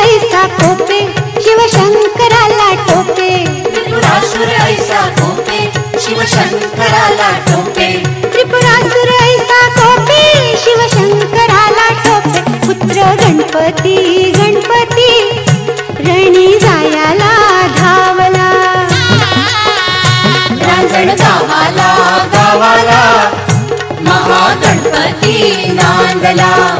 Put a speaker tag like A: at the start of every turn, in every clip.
A: ऐसा कोपे शिवशंकराला टोपे.
B: त्रिपुरासुर ऐसा कोपे शिवशंकराला टोपे.
A: त्रिपुरासुर ऐसा कोपे शिवशंकराला टोपे. पुत्र गणपती गणपती रणी जायाला धावला.
B: रांजण गावाला गावाला महागणपती नांदला.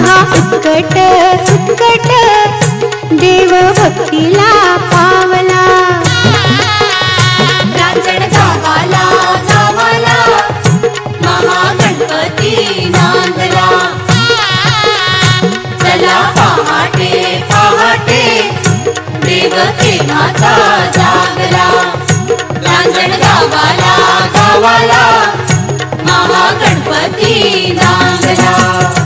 A: महा उत्कट उत्कट देव भक्तीला पावला.
B: रांजण गावाला गावाला महागणपती नांदला. चला पहाटे पहाटे देव जागला. रांजण गावाला गावाला महागणपती नांदला.